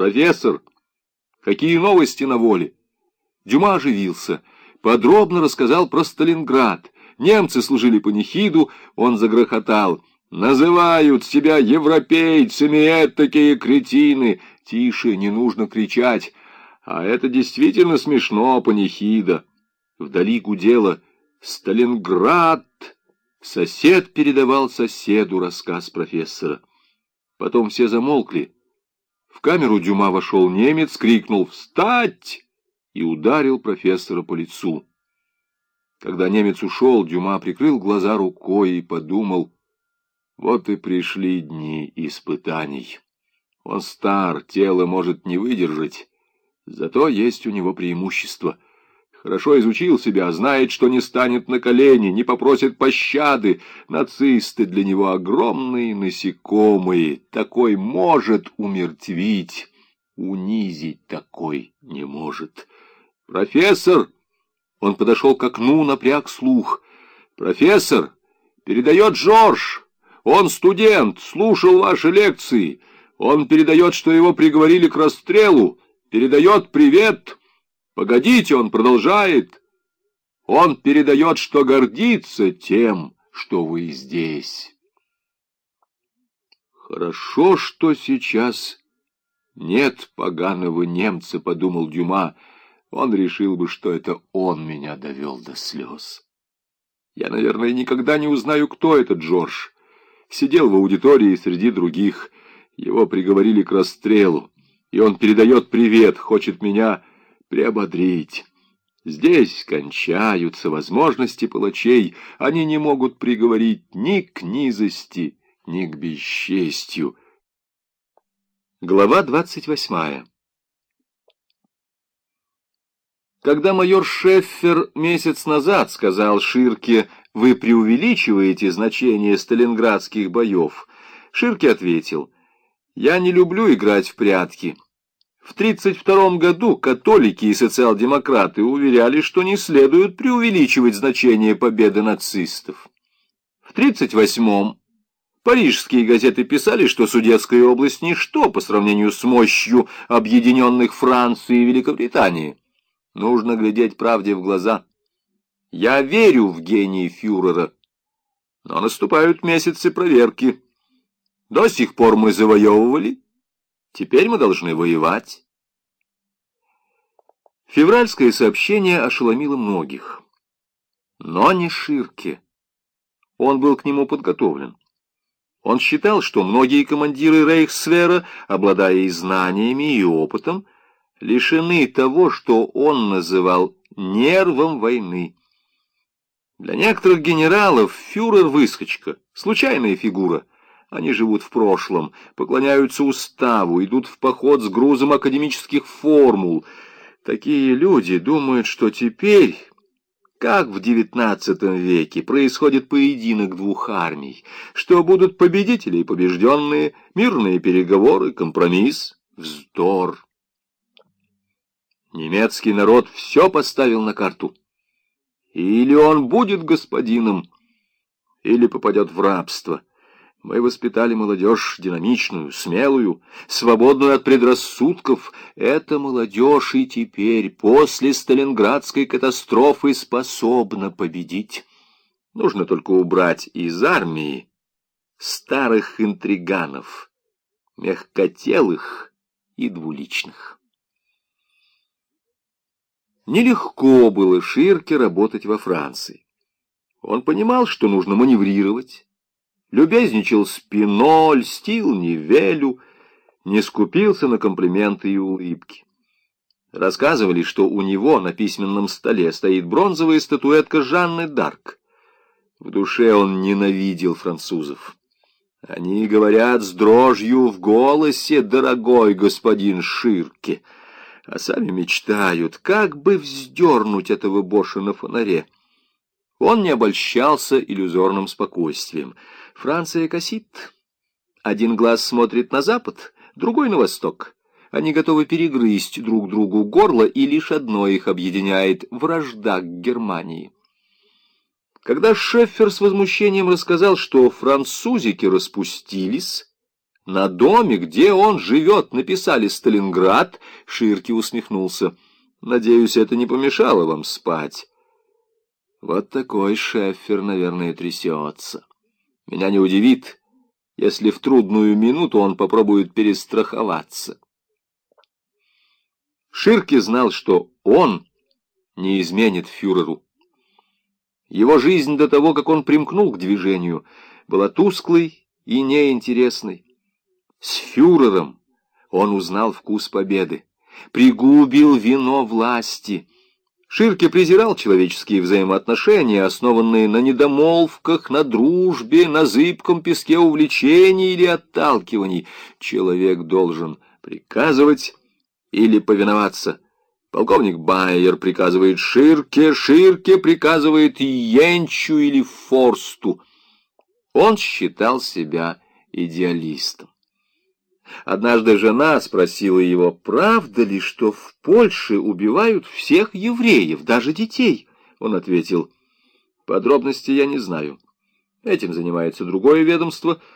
«Профессор, какие новости на воле?» Дюма оживился, подробно рассказал про Сталинград. Немцы служили панихиду, он загрохотал. «Называют себя европейцами такие кретины!» «Тише, не нужно кричать!» «А это действительно смешно, панихида!» Вдали гудело «Сталинград!» Сосед передавал соседу рассказ профессора. Потом все замолкли. В камеру Дюма вошел немец, крикнул «Встать!» и ударил профессора по лицу. Когда немец ушел, Дюма прикрыл глаза рукой и подумал, вот и пришли дни испытаний. Он стар, тело может не выдержать, зато есть у него преимущество. Хорошо изучил себя, знает, что не станет на колени, не попросит пощады. Нацисты для него огромные насекомые, такой может умертвить, унизить такой не может. «Профессор!» Он подошел к окну, напряг слух. «Профессор! Передает Жорж! Он студент, слушал ваши лекции. Он передает, что его приговорили к расстрелу. Передает привет. Погодите, он продолжает. Он передает, что гордится тем, что вы здесь». «Хорошо, что сейчас нет поганого немца», — подумал Дюма, — он решил бы, что это он меня довел до слез. Я, наверное, никогда не узнаю, кто этот Джордж. Сидел в аудитории среди других. Его приговорили к расстрелу. И он передает привет, хочет меня приободрить. Здесь кончаются возможности палачей. Они не могут приговорить ни к низости, ни к бесчестью. Глава двадцать восьмая Когда майор Шеффер месяц назад сказал Ширке «Вы преувеличиваете значение сталинградских боев», Ширке ответил «Я не люблю играть в прятки». В 1932 году католики и социал-демократы уверяли, что не следует преувеличивать значение победы нацистов. В 1938 парижские газеты писали, что Судетская область – ничто по сравнению с мощью объединенных Франции и Великобритании. Нужно глядеть правде в глаза. Я верю в гений фюрера, но наступают месяцы проверки. До сих пор мы завоевывали, теперь мы должны воевать. Февральское сообщение ошеломило многих, но не Ширке. Он был к нему подготовлен. Он считал, что многие командиры Рейхсвера, обладая и знаниями, и опытом, лишены того, что он называл нервом войны. Для некоторых генералов фюрер — выскочка, случайная фигура. Они живут в прошлом, поклоняются уставу, идут в поход с грузом академических формул. Такие люди думают, что теперь, как в девятнадцатом веке, происходит поединок двух армий, что будут победители и побежденные, мирные переговоры, компромисс, вздор. Немецкий народ все поставил на карту. Или он будет господином, или попадет в рабство. Мы воспитали молодежь динамичную, смелую, свободную от предрассудков. Эта молодежь и теперь, после Сталинградской катастрофы, способна победить. Нужно только убрать из армии старых интриганов, мягкотелых и двуличных. Нелегко было Ширке работать во Франции. Он понимал, что нужно маневрировать, любезничал спино, льстил Невелю, не скупился на комплименты и улыбки. Рассказывали, что у него на письменном столе стоит бронзовая статуэтка Жанны Дарк. В душе он ненавидел французов. Они говорят с дрожью в голосе, дорогой господин Ширке — а сами мечтают, как бы вздернуть этого Боша на фонаре. Он не обольщался иллюзорным спокойствием. Франция косит. Один глаз смотрит на запад, другой на восток. Они готовы перегрызть друг другу горло, и лишь одно их объединяет — вражда к Германии. Когда Шеффер с возмущением рассказал, что французики распустились, На доме, где он живет, написали «Сталинград», Ширки усмехнулся. Надеюсь, это не помешало вам спать. Вот такой шефер, наверное, трясется. Меня не удивит, если в трудную минуту он попробует перестраховаться. Ширки знал, что он не изменит фюреру. Его жизнь до того, как он примкнул к движению, была тусклой и неинтересной. С фюрером он узнал вкус победы, пригубил вино власти. Ширке презирал человеческие взаимоотношения, основанные на недомолвках, на дружбе, на зыбком песке увлечений или отталкиваний. Человек должен приказывать или повиноваться. Полковник Байер приказывает Ширке, Ширке приказывает Йенчу или Форсту. Он считал себя идеалистом. Однажды жена спросила его, правда ли, что в Польше убивают всех евреев, даже детей? Он ответил, подробности я не знаю. Этим занимается другое ведомство —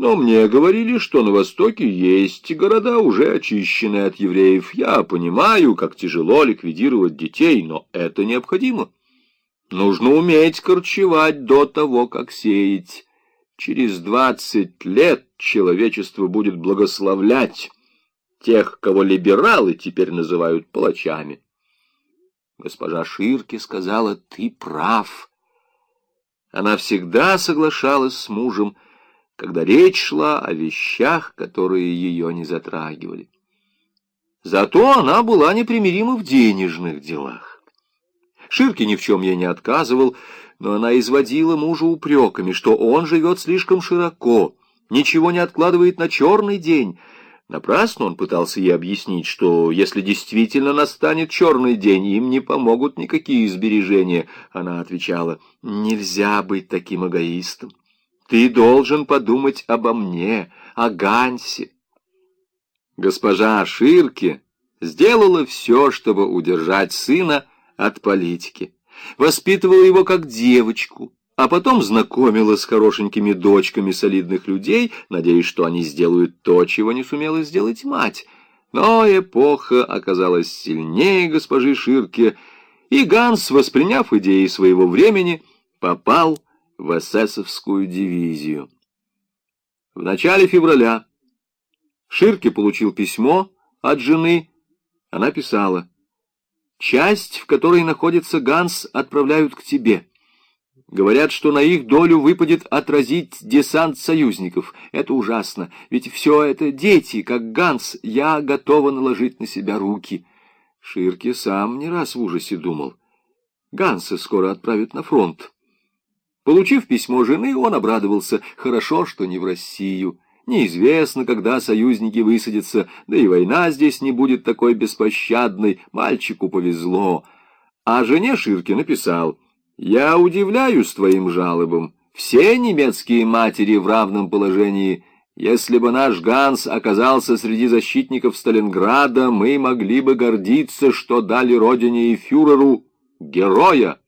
но мне говорили, что на Востоке есть города, уже очищенные от евреев. Я понимаю, как тяжело ликвидировать детей, но это необходимо. Нужно уметь корчевать до того, как сеять. Через двадцать лет человечество будет благословлять тех, кого либералы теперь называют палачами. Госпожа Ширки сказала, ты прав. Она всегда соглашалась с мужем, когда речь шла о вещах, которые ее не затрагивали. Зато она была непримирима в денежных делах. Ширки ни в чем ей не отказывал, но она изводила мужа упреками, что он живет слишком широко, ничего не откладывает на черный день. Напрасно он пытался ей объяснить, что если действительно настанет черный день, им не помогут никакие сбережения. Она отвечала, нельзя быть таким эгоистом. Ты должен подумать обо мне, о Гансе. Госпожа Ширке сделала все, чтобы удержать сына от политики. Воспитывала его как девочку, а потом знакомила с хорошенькими дочками солидных людей, надеясь, что они сделают то, чего не сумела сделать мать. Но эпоха оказалась сильнее госпожи Ширке, и Ганс, восприняв идеи своего времени, попал в эсэсовскую дивизию. В начале февраля Ширке получил письмо от жены. Она писала, «Часть, в которой находится Ганс, отправляют к тебе. Говорят, что на их долю выпадет отразить десант союзников. Это ужасно, ведь все это дети, как Ганс. Я готова наложить на себя руки». Ширке сам не раз в ужасе думал. Ганса скоро отправят на фронт. Получив письмо жены, он обрадовался. Хорошо, что не в Россию. Неизвестно, когда союзники высадятся, да и война здесь не будет такой беспощадной. Мальчику повезло. А жене Ширке написал, «Я удивляюсь твоим жалобам. Все немецкие матери в равном положении. Если бы наш Ганс оказался среди защитников Сталинграда, мы могли бы гордиться, что дали родине и фюреру героя».